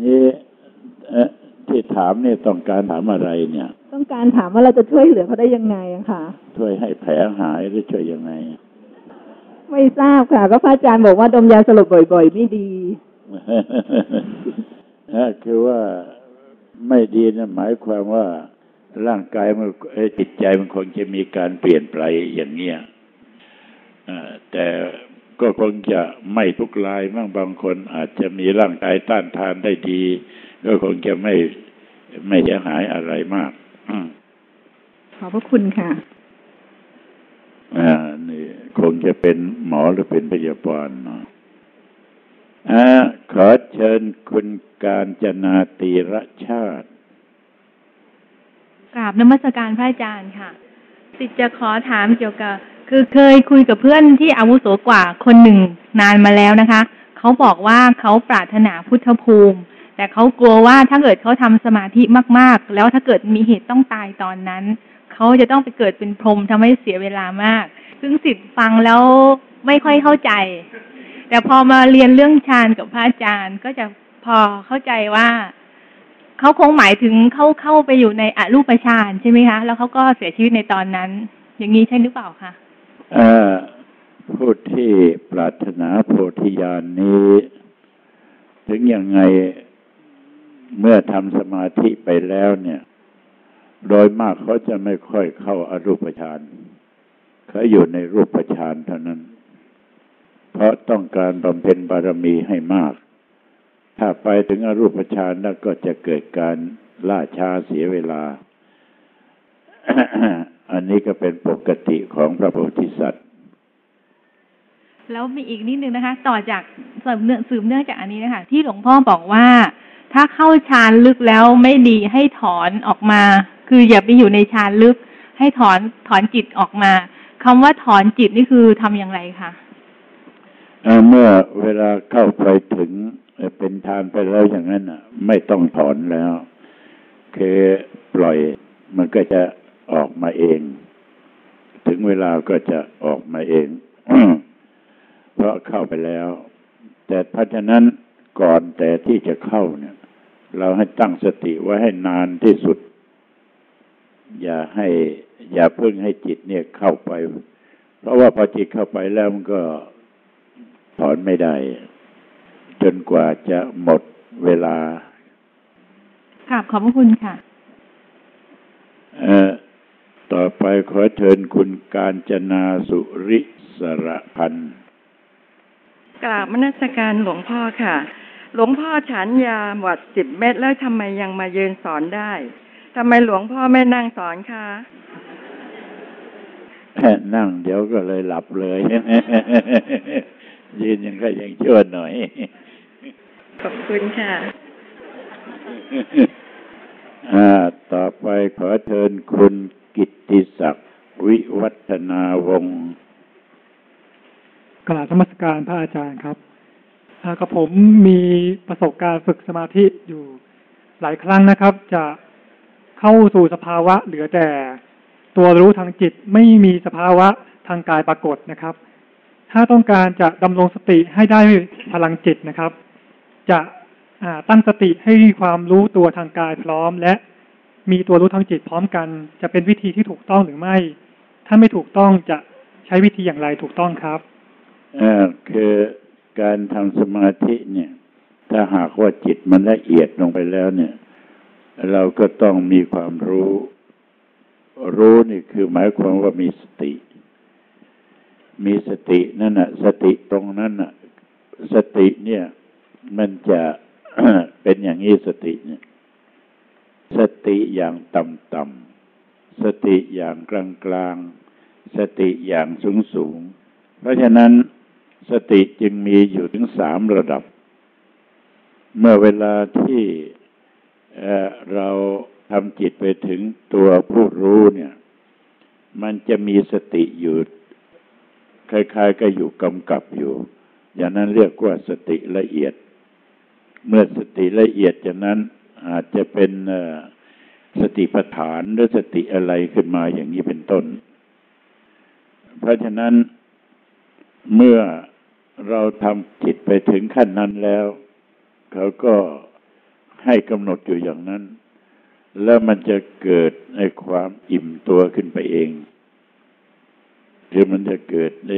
นี่ที่ถามเนี่ยต้องการถามอะไรเนี่ย ต้องการถามว่าเราจะช่วยเหลือเขาได้ยังไงอะค่ะ ช่วยให้แผลหายหรือช่วยยังไง ไม่ทราบค่ะ ก็พระอาจารย์บอกว่าดมยาสลบบ่อย ๆ ไม่ดีคือว่าไม่ดีนะหมายความว่า ร่างกายมันจิตใจมันคงจะมีการเปลี่ยนไปอย่างเนี้ยแต่ก็คงจะไม่ทุกรายบ้างบางคนอาจจะมีร่างกายต้านทานได้ดี ก็คงจะไม่ไม่เสียหายอะไรมากขอบพระคุณค่ะอ่านี่คงจะเป็นหมอหรือเป็นพยาบาลเนาะอ่าขอเชิญคุณการจนาตีรชาติ กราบนมัสการพระอาจารย์ค่ะสิจะขอถามเกี่ยวกับ คือเคยคุยกับเพื่อนที่อาวุโสกว่าคนหนึ่งนานมาแล้วนะคะ เขาบอกว่าเขาปรารถนาพุทธภูมิ แต่เขากลัวว่าถ้าเกิดเขาทำสมาธิมากๆ แล้วถ้าเกิดมีเหตุต้องตายตอนนั้น เขาจะต้องไปเกิดเป็นพรหมทำให้เสียเวลามาก ซึ่งสิทธิ์ฟังแล้วไม่ค่อยเข้าใจ แต่พอมาเรียนเรื่องฌานกับพระอาจารย์ก็จะพอเข้าใจว่า เขาคงหมายถึงเข้าเข้าไปอยู่ในอรูปฌานใช่ไหมคะ แล้วเขาก็เสียชีวิตในตอนนั้น อย่างนี้ใช่หรือเปล่าคะผู้ที่ปรารถนาโพธิญาณนนี้ ถึงยังไงเมื่อทำสมาธิไปแล้วเนี่ย โดยมากเขาจะไม่ค่อยเข้าอารูปฌานเขาอยู่ในรูปฌานเท่านั้น เพเพราะต้องการบำเพ็ญบารมีให้มาก ถ้าไปถึงอรูปฌานแล้วก็จะเกิดการล่าช้าเสียเวลา อันนี้ก็เป็นปกติของพระโพธิสัตว์ แล้วมีอีกนิดนึงนะคะ ต่อจากสืบเนื่องสืบเนื่องจากอันนี้นะคะ ที่หลวงพ่อบอกว่า ถ้าเข้าฌานลึกแล้วไม่ดีให้ถอนออกมา คืออย่าไปอยู่ในฌานลึก ให้ถอนถอนจิตออกมาคำว่าถอนจิตนี่คือทำอย่างไรคะเอ่อเมื่อเวลาเข้าไปถึง เป็นทานไปแล้วอย่างนั้นน่ะ ไม่ต้องถอนแล้ว คือปล่อยมันก็จะออกมาเอง ถึงเวลาก็จะออกมาเองเพราะเข้าไปแล้ว แต่เพราะฉะนั้นก่อนแต่ที่จะเข้าเนี่ย เราให้ตั้งสติไว้ให้นานที่สุด อย่าให้ อย่าเพิ่งให้จิตเนี่ยเข้าไป เพราะว่าพอจิตเข้าไปแล้วมันก็ถอนไม่ได้ จนกว่าจะหมดเวลาค่ะขอบพระคุณค่ะ เอ่อ ต่อไปขอเชิญคุณการจนาสุริสระพันธ์กราบมนัสการหลวงพ่อค่ะ หลวงพ่อฉันยาหวัดสิบเม็ดแล้วทำไมยังมายืนสอนได้ทำไมหลวงพ่อไม่นั่งสอนคะนั่งเดี๋ยวก็เลยหลับเลยยืนยังก็ยังชั่วหน่อย ขอบคุณค่ะอ่าต่อไปขอเชิญคุณกิตติศักดิ์วิวัฒนาวงศ์กราบนมัสการพระอาจารย์ครับอ่ากับผมมีประสบการณ์ฝึกสมาธิอยู่หลายครั้งนะครับ จะเข้าสู่สภาวะเหลือแต่ ตัวรู้ทางจิตไม่มีสภาวะทางกายปรากฏนะครับ ถ้าต้องการจะดำรงสติให้ได้พลังจิตนะครับ จะตั้งสติให้มีความรู้ตัวทางกายพร้อม และมีตัวรู้ทางจิตพร้อมกัน จะเป็นวิธีที่ถูกต้องหรือไม่ ถ้าไม่ถูกต้องจะใช้วิธีอย่างไรถูกต้องครับอ่อคือการทำสมาธิเนี่ย ถ้าหากว่าจิตมันละเอียดลงไปแล้วเนี่ย เราก็ต้องมีความรู้ รู้นี่คือหมายความว่ามีสติ มีสตินั่นน่ะ สติตรงนั้นน่ะ สติเนี่ย มันจะเป็นอย่างนี้สติเนี่ยสติอย่างต่ำๆสติอย่างกลางๆ สติอย่างสูงๆ เพราะฉะนั้นสติจึงมีอยู่ถึงสามระดับ เมื่อเวลาที่เเราทำจิตไปถึงตัวผู้รู้เนี่ย มันจะมีสติอยู่คล้ายๆก็อยู่กำกับอยู่ อย่างนั้นเรียกว่าสติละเอียด เมื่อสติละเอียดจากนั้นอาจจะเป็นสติปัฏฐานหรือสติอะไรขึ้นมาอย่างนี้เป็นต้น เพราะฉะนั้นเมื่อเราทำจิตไปถึงขั้นนั้นแล้ว เขาก็ให้กำหนดอยู่อย่างนั้น แล้วมันจะเกิดในความอิ่มตัวขึ้นไปเองคือมันจะเกิดใน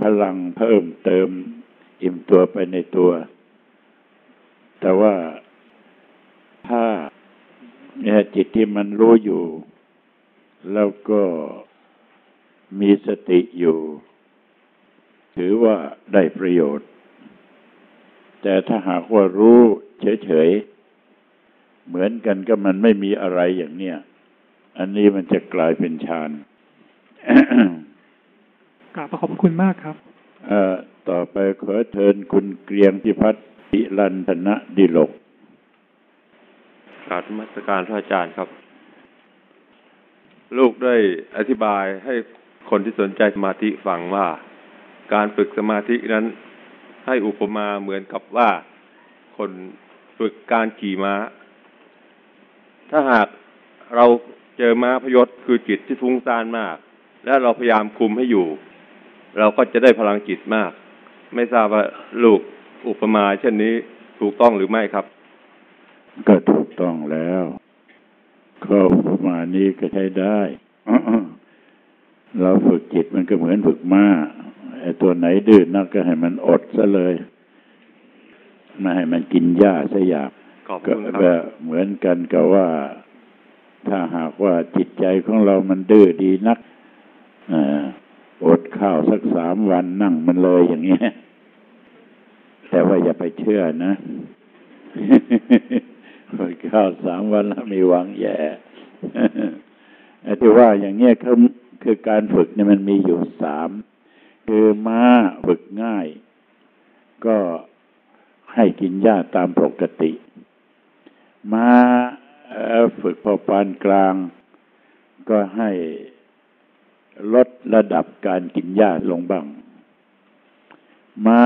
พลังเพิ่มเติมอิ่มตัวไปในตัว แต่ว่าถ้าเนี่ยจิตที่มันรู้อยู่ แล้วก็มีสติอยู่ ถือว่าได้ประโยชน์ แต่ถ้าหากว่ารู้เฉยๆ เหมือนกันก็มันไม่มีอะไรอย่างเนี้ยอันนี้มันจะกลายเป็นฌานกราบขอบพระคุณมากครับ เอ่อต่อไปขอเชิญคุณเกรียงพิพัฒน์ ปิลันธนะดิลกกราบมัสการพระอาจารย์ครับ ลูกได้อธิบายให้คนที่สนใจสมาธิฟังว่า การฝึกสมาธินั้น ให้อุปมาเหมือนกับว่าคนฝึกการขี่ม้า ถ้าหากเราเจอม้าพยศคือจิตที่ฟุ้งซ่านมาก และเราพยายามคุมให้อยู่ เราก็จะได้พลังจิตมาก ไม่ทราบว่าลูก อุปมาเช่นนี้ถูกต้องหรือไม่ครับ ก็ถูกต้องแล้ว ก็ประมาณนี้ก็ใช้ได้เราฝึกจิตมันก็เหมือนฝึกม้าไอ้ตัวไหนดื้อนักก็ให้มันอดซะเลยไม่ให้มันกินหญ้าซะอยากขอบก็คุณครับก็เหมือนกันกับว่า ถ้าหากว่าจิตใจของเรามันดื้อดีนักเอ่ออดข้าวสักสามวันนั่งมันเลยอย่างเงี้ย แต่ว่าอย่าไปเชื่อนะอดข้าวสามวันแล้วมีหวังแย่ที่ว่าอย่างเงี้ยคือคือการฝึกเนี่ยมันมีอยู่สามคือม้าฝึกง่าย ก็ให้กินหญ้าตามปกติ ม้าฝึกพอปานกลาง ก็ให้ลดระดับการกินหญ้าลงบ้าง ม้า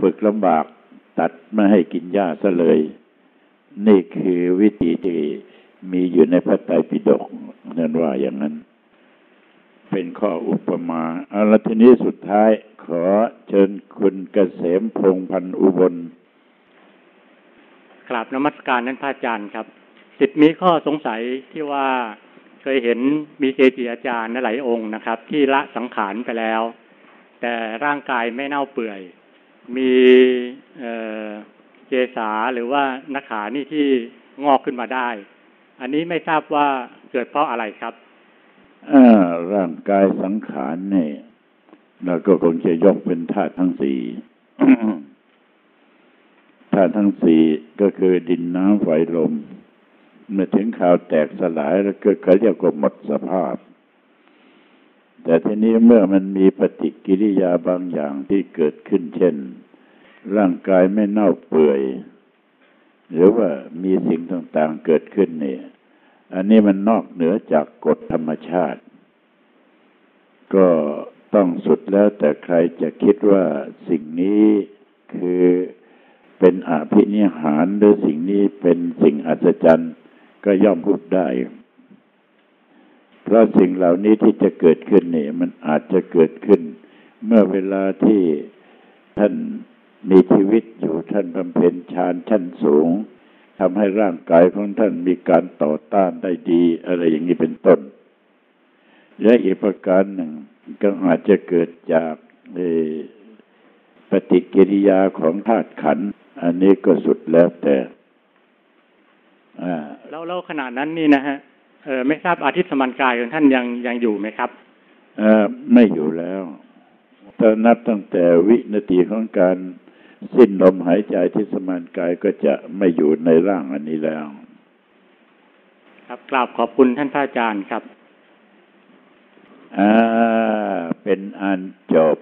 ฝึกลำบากตัดไม่ให้กินหญ้าซะเลย นี่คือวิธีที่มีอยู่ในพระไตรปิฎกนั่นว่าอย่างนั้น เป็นข้ออุปมาเอาละทีนี้สุดท้ายขอเชิญคุณเกษมพงษ์พันธ์อุบลกราบนมัสการนั้นพระอาจารย์ครับ สิทธิ์มีข้อสงสัยที่ว่าเคยเห็นมีเกจิอาจารย์หลายองค์นะครับ ที่ละสังขารไปแล้ว แต่ร่างกายไม่เน่าเปื่อย มีเอ่อเจสาหรือว่านักขานี่ที่งอกขึ้นมาได้ อันนี้ไม่ทราบว่าเกิดเพราะอะไรครับอ่าร่างกายสังขารเนี่ยเราก็คงจะยกเป็นธาตุทั้งสี่ธาตุทั้งสี่ก็คือดินน้ำไฟลม เมื่อถึงข่าวแตกสลายแล้วก็เขาเรียกว่าหมดสภาพ แต่ทีนี้เมื่อมันมีปฏิกิริยาบางอย่างที่เกิดขึ้นเช่น ร่างกายไม่เน่าเปื่อย หรือว่ามีสิ่งต่างๆเกิดขึ้นเนี่ย อันนี้มันนอกเหนือจากกฎธรรมชาติ ก็ต้องสุดแล้วแต่ใครจะคิดว่าสิ่งนี้คือเป็นอภินิหารหรือสิ่งนี้เป็นสิ่งอัศจรรย์ก็ย่อมพูดได้ เพราะสิ่งเหล่านี้ที่จะเกิดขึ้นนี่มันอาจจะเกิดขึ้น เมื่อเวลาที่ท่านมีชีวิตอยู่ท่านบำเพ็ญฌานชั้นสูงทำให้ร่างกายของท่านมีการต่อต้านได้ดี อะไรอย่างนี้เป็นต้น และอีกประการหนึ่งก็อาจจะเกิดจากปฏิกิริยาของธาตุขัน อันนี้ก็สุดแล้วแต่อ่าแล้วแล้วขณะนั้นนี่นะฮะ เออไม่ทราบอาทิตย์สมันกายของท่านยังยังอยู่ไหมครับ เอ่อไม่อยู่แล้วถ้านับตั้งแต่วินาทีของการสิ้นลมหายใจที่สมานกายก็จะไม่อยู่ในร่างอันนี้แล้ว ครับกราบขอบคุณท่านพระอาจารย์ครับ อ่า เป็นอันจบ